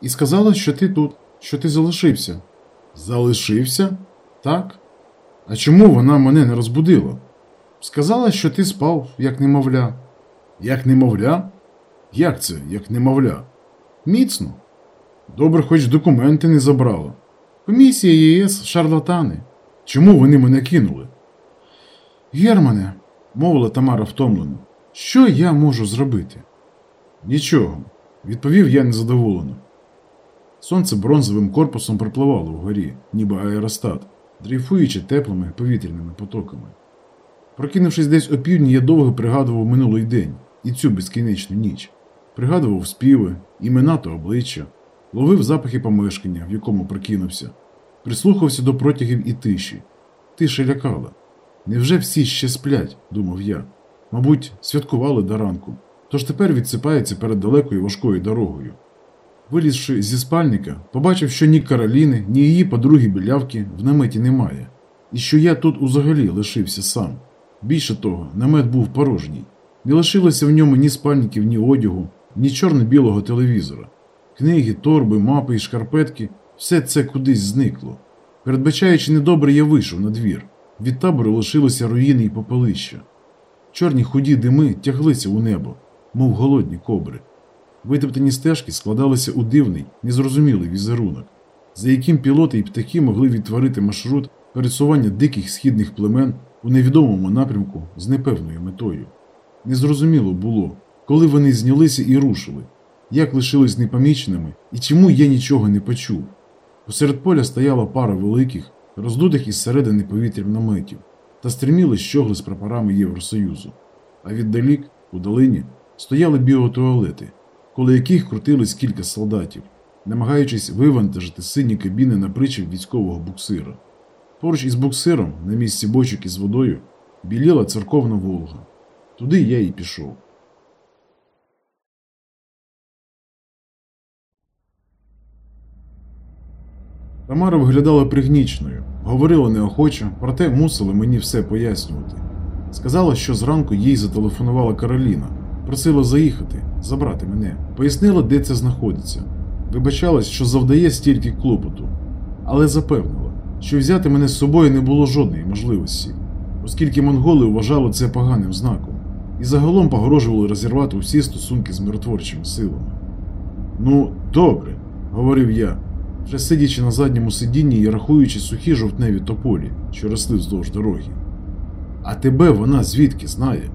І сказала, що ти тут, що ти залишився. Залишився? Так. А чому вона мене не розбудила? Сказала, що ти спав, як немовля. Як немовля? Як це, як немовля? Міцно. Добре, хоч документи не забрала. Комісія ЄС шарлатани. Чому вони мене кинули? Германе, мовила Тамара втомлено, що я можу зробити? Нічого, відповів я незадоволено. Сонце бронзовим корпусом припливало вгорі, ніби аеростат, дрейфуючи теплими повітряними потоками. Прокинувшись десь опівдні, я довго пригадував минулий день і цю безкінечну ніч. Пригадував співи, імена та обличчя, ловив запахи помешкання, в якому прокинувся, прислухався до протягів і тиші. Тиша лякала. Невже всі ще сплять, думав я. Мабуть, святкували до ранку, тож тепер відсипаються перед далекою важкою дорогою. Вилізши зі спальника, побачив, що ні Кароліни, ні її подруги білявки в наметі немає, і що я тут узагалі лишився сам. Більше того, намет був порожній. Не лишилося в ньому ні спальників, ні одягу, ні чорно-білого телевізора. Книги, торби, мапи і шкарпетки все це кудись зникло. Передбачаючи недобре, я вийшов на двір. Від табору лишилися руїни і попелища. Чорні худі дими тяглися у небо, мов голодні кобри. Витоптані стежки складалися у дивний, незрозумілий візерунок, за яким пілоти і птахи могли відтворити маршрут пересування диких східних племен у невідомому напрямку з непевною метою. Незрозуміло було, коли вони знялися і рушили, як лишились непоміченими і чому я нічого не почув. Посеред поля стояла пара великих, роздутих із середини повітрям наметів та стриміли щогли з прапорами Євросоюзу. А віддалік, у долині, стояли біотуалети, коло яких крутились кілька солдатів, намагаючись вивантажити сині кабіни на причіп військового буксира. Поруч із буксиром, на місці бочок із водою, біліла церковна Волга. Туди я і пішов. Тамара виглядала пригнічною, говорила неохоче, проте мусила мені все пояснювати. Сказала, що зранку їй зателефонувала Кароліна, просила заїхати, забрати мене, пояснила, де це знаходиться. Вибачалась, що завдає стільки клопоту, але запевнила, що взяти мене з собою не було жодної можливості, оскільки монголи вважали це поганим знаком і загалом погрожували розірвати усі стосунки з миротворчими силами. Ну, добре, говорив я, вже сидячи на задньому сидінні і рахуючи сухі жовтневі тополі, що росли вздовж дороги. А тебе вона звідки знає?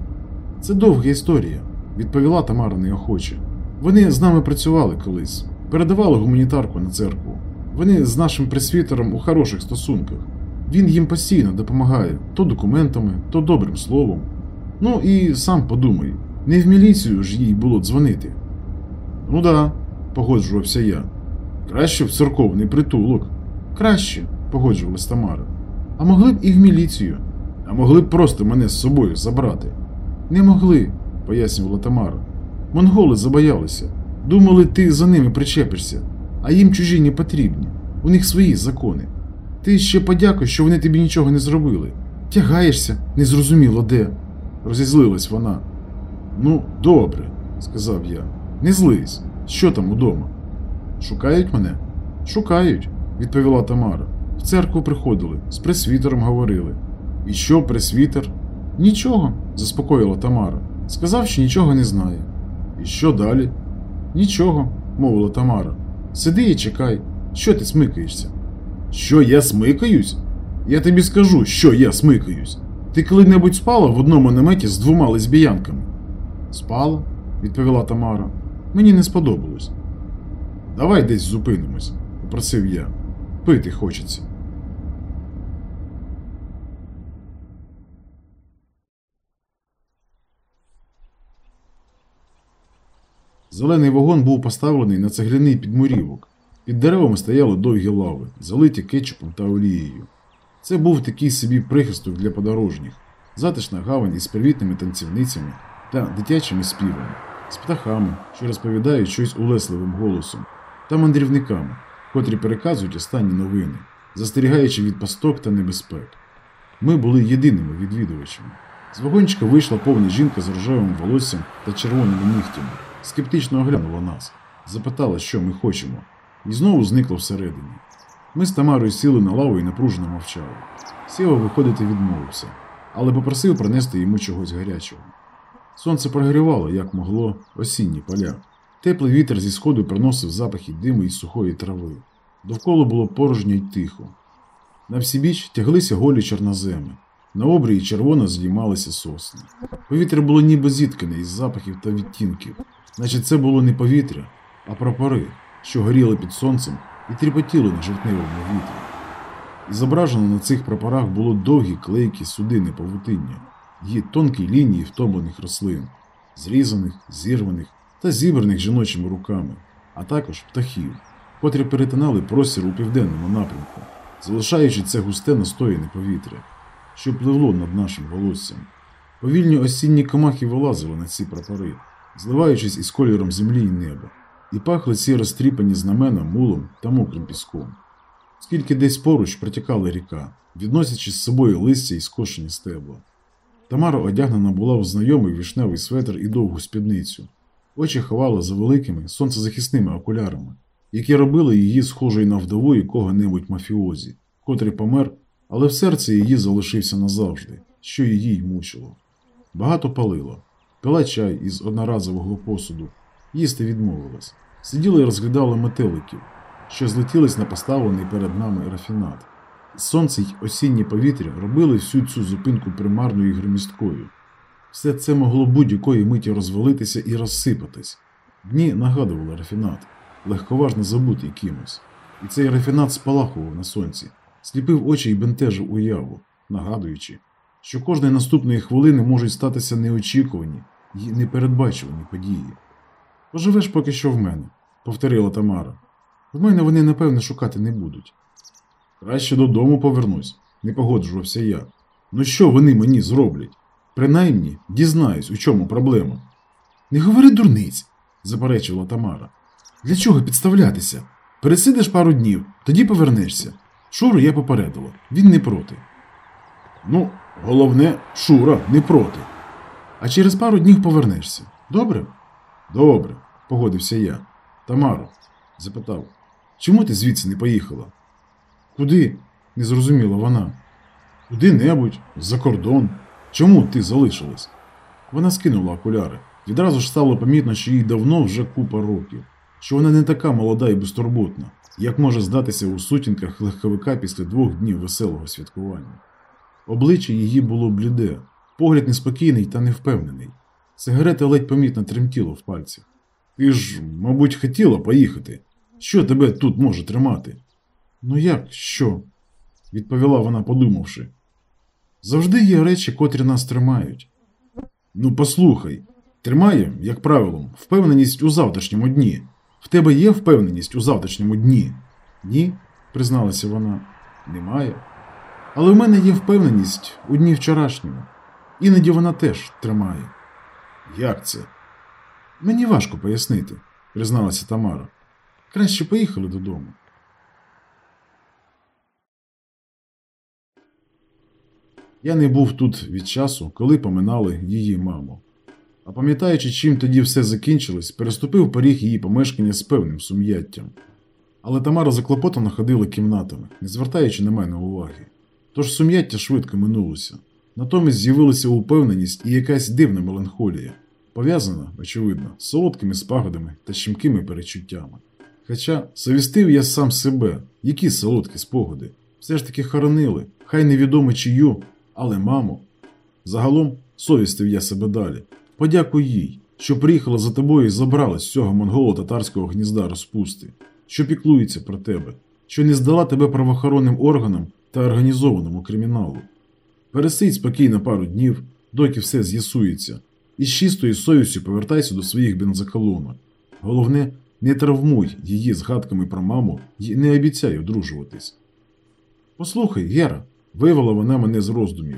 Це довга історія, відповіла Тамара неохоче. Вони з нами працювали колись, передавали гуманітарку на церкву. Вони з нашим пресвітером у хороших стосунках. Він їм постійно допомагає то документами, то добрим словом. Ну і сам подумай, не в міліцію ж їй було дзвонити. Ну да, погоджувався я. Краще в церковний притулок. Краще, погоджувалась Тамара. А могли б і в міліцію. А могли б просто мене з собою забрати. Не могли, пояснювала Тамара. Монголи забоялися. Думали, ти за ними причепишся, а їм чужі не потрібні. У них свої закони. Ти ще подякуй, що вони тобі нічого не зробили. Тягаєшся, незрозуміло де. Розізлилась вона. Ну, добре, сказав я. Не злись. Що там удома? Шукають мене? Шукають, відповіла Тамара. В церкву приходили, з пресвітером говорили. І що, пресвітер? Нічого, заспокоїла Тамара. Сказав, що нічого не знає. І що далі? Нічого, мовила Тамара. Сиди і чекай, що ти смикаєшся? Що я смикаюсь? Я тобі скажу, що я смикаюсь. Ти коли-небудь спала в одному наметі з двома лесбіянками? Спала, відповіла Тамара. Мені не сподобалось. Давай десь зупинимось, попросив я. Пити хочеться. Зелений вагон був поставлений на цегляний підмурівок. Під деревами стояли довгі лави, залиті кетчупом та олією. Це був такий собі прихисток для подорожніх, затишна гавань із привітними танцівницями та дитячими співами, з птахами, що розповідають щось улесливим голосом, та мандрівниками, котрі переказують останні новини, застерігаючи від пасток та небезпек. Ми були єдиними відвідувачами. З вагончика вийшла повна жінка з рожевим волоссям та червоними нігтями, скептично оглянула нас, запитала, що ми хочемо. і знову зникло всередині. Ми з Тамарою сіли на лаву і напружено мовчали. Сєва виходити відмовився, але попросив принести йому чогось гарячого. Сонце прогрівало, як могло, осінні поля. Теплий вітер зі сходу приносив запахи диму і сухої трави. Довкола було порожньо й тихо. На всі біч тяглися голі чорноземи. На обрії червоно здіймалися сосни. Повітря було ніби зіткане із запахів та відтінків, наче це було не повітря, а прапори, що горіли під сонцем і тріпотіли на жовтневому вітрі. І зображено на цих прапорах було довгі клейкі судини павутиння, і тонкі лінії втомлених рослин, зрізаних, зірваних та зібраних жіночими руками, а також птахів, котрі перетинали простір у південному напрямку, залишаючи це густе настояне повітря, що пливло над нашим волоссям. Повільні осінні комахи вилазили на ці прапори, зливаючись із кольором землі і неба, і пахли ці розтріпані знамена мулом та мокрим піском. Скільки десь поруч протікала ріка, відносячи з собою листя і скошені стебла. Тамара одягнена була в знайомий вішневий светр і довгу спідницю. Очі ховала за великими сонцезахисними окулярами, які робили її схожою на вдову якого-небудь мафіозі, котрий помер, але в серці її залишився назавжди, що її й мучило. Багато палила, пила чай із одноразового посуду, їсти відмовилась, сиділа і розглядала метеликів, що злетілись на поставлений перед нами рафінат. Сонце й осіннє повітря робили всю цю зупинку примарною і громісткою. Все це могло будь-якої миті розвалитися і розсипатись. Дні нагадували рафінат, легковажно забутий кимось. І цей рафінат спалахував на сонці, сліпив очі і бентежив уяву, нагадуючи, що кожної наступної хвилини можуть статися неочікувані й непередбачувані події. Поживеш поки що в мене, повторила Тамара. В мене вони, напевне, шукати не будуть. Краще додому повернусь, не погоджувався я. Ну що вони мені зроблять? Принаймні, дізнаюсь, у чому проблема. Не говори дурниць, заперечувала Тамара. Для чого підставлятися? Пересидиш пару днів, тоді повернешся. Шуру я попередила, він не проти. Ну, головне, Шура не проти. А через пару днів повернешся. Добре? Добре, погодився я. Тамаро, запитав, чому ти звідси не поїхала? Куди? не зрозуміла вона. Куди-небудь, за кордон. Чому ти залишилась? Вона скинула окуляри. Відразу ж стало помітно, що їй давно вже купа років, що вона не така молода і безтурботна, як може здатися у сутінках легковика після двох днів веселого святкування. Обличчя її було бліде, погляд неспокійний та невпевнений. Сигарета ледь помітно тремтіла в пальцях. Ти ж, мабуть, хотіла поїхати. Що тебе тут може тримати? Ну як, що? відповіла вона, подумавши. Завжди є речі, котрі нас тримають. Ну, послухай, тримає, як правило, впевненість у завтрашньому дні. В тебе є впевненість у завтрашньому дні? Ні, призналася вона. Немає. Але в мене є впевненість у дні вчорашньому. Іноді вона теж тримає. Як це? Мені важко пояснити, призналася Тамара. Краще поїхали додому. Я не був тут від часу, коли поминали її маму. А пам'ятаючи, чим тоді все закінчилось, переступив поріг її помешкання з певним сум'яттям. Але Тамара заклопотано ходила кімнатами, не звертаючи на мене уваги. Тож сум'яття швидко минулося. Натомість з'явилася упевненість і якась дивна меланхолія, пов'язана, очевидно, з солодкими спогадами та щемкими перечуттями. Хоча совістив я сам себе, які солодкі спогади, все ж таки хоронили, хай невідомо чию, але мамо. Загалом совістив я себе далі. Подякуй їй, що приїхала за тобою і забрала з цього монголо-татарського гнізда розпусти, що піклується про тебе, що не здала тебе правоохоронним органам та організованому криміналу. Пересидь спокійно пару днів, доки все з'ясується, і з чистою совістю повертайся до своїх бензоколонок. Головне, не травмуй її згадками про маму і не обіцяй одружуватись. Послухай, Гера, вивела вона мене з роздумів.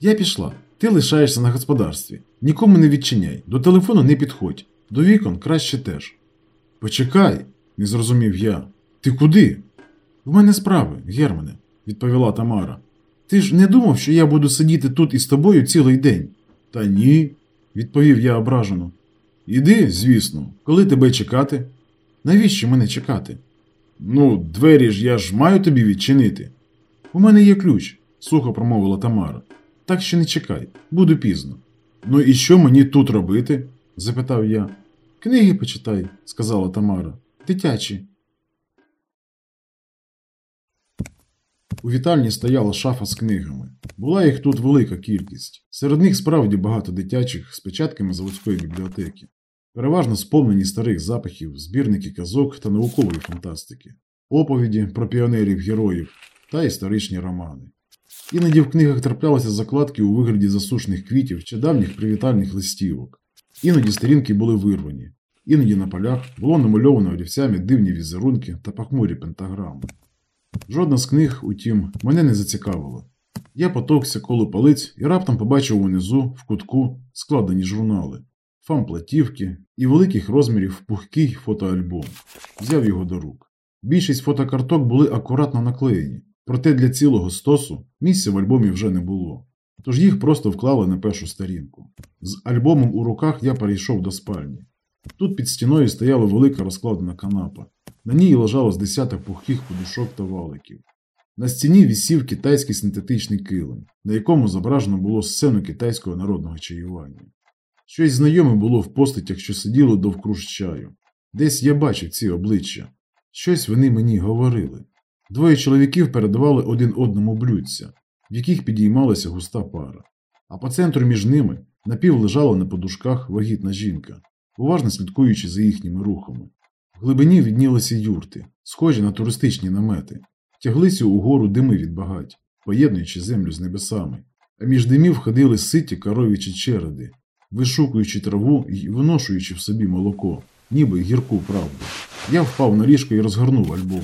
Я пішла. Ти лишаєшся на господарстві. Нікому не відчиняй, до телефону не підходь, до вікон краще теж. Почекай, не зрозумів я. Ти куди? В мене справи, Германе, відповіла Тамара. Ти ж не думав, що я буду сидіти тут із тобою цілий день? Та ні, відповів я ображено. Іди, звісно, коли тебе чекати? Навіщо мене чекати? Ну, двері ж я ж маю тобі відчинити. У мене є ключ, сухо промовила Тамара. Так що не чекай, буду пізно. Ну і що мені тут робити? запитав я. Книги почитай, сказала Тамара. Дитячі. У вітальні стояла шафа з книгами. Була їх тут велика кількість. Серед них справді багато дитячих з печатками заводської бібліотеки. Переважно сповнені старих запахів, збірники казок та наукової фантастики, оповіді про піонерів героїв та історичні романи. Іноді в книгах траплялися закладки у вигляді засушених квітів чи давніх привітальних листівок. Іноді сторінки були вирвані, іноді на полях було намальовано олівцями дивні візерунки та похмурі пентаграми. Жодна з книг, утім, мене не зацікавила. Я потовкся коло полиць і раптом побачив унизу, в кутку, складені журнали, фамплатівки і великих розмірів пухкий фотоальбом. Взяв його до рук. Більшість фотокарток були акуратно наклеєні, проте для цілого стосу місця в альбомі вже не було. Тож їх просто вклали на першу сторінку. З альбомом у руках я перейшов до спальні. Тут під стіною стояла велика розкладена канапа. На ній лежало з десяток пухких подушок та валиків. На стіні вісів китайський синтетичний килим, на якому зображено було сцену китайського народного чаювання. Щось знайоме було в постатях, що сиділи довкруж чаю. Десь я бачив ці обличчя. Щось вони мені говорили. Двоє чоловіків передавали один одному блюдця, в яких підіймалася густа пара. А по центру між ними напів лежала на подушках вагітна жінка, уважно слідкуючи за їхніми рухами. В глибині віднілися юрти, схожі на туристичні намети, тяглися угору дими від багать, поєднуючи землю з небесами, а між димів ходили ситі коровічі череди, вишукуючи траву і виношуючи в собі молоко, ніби гірку правду. Я впав на ліжко і розгорнув альбом.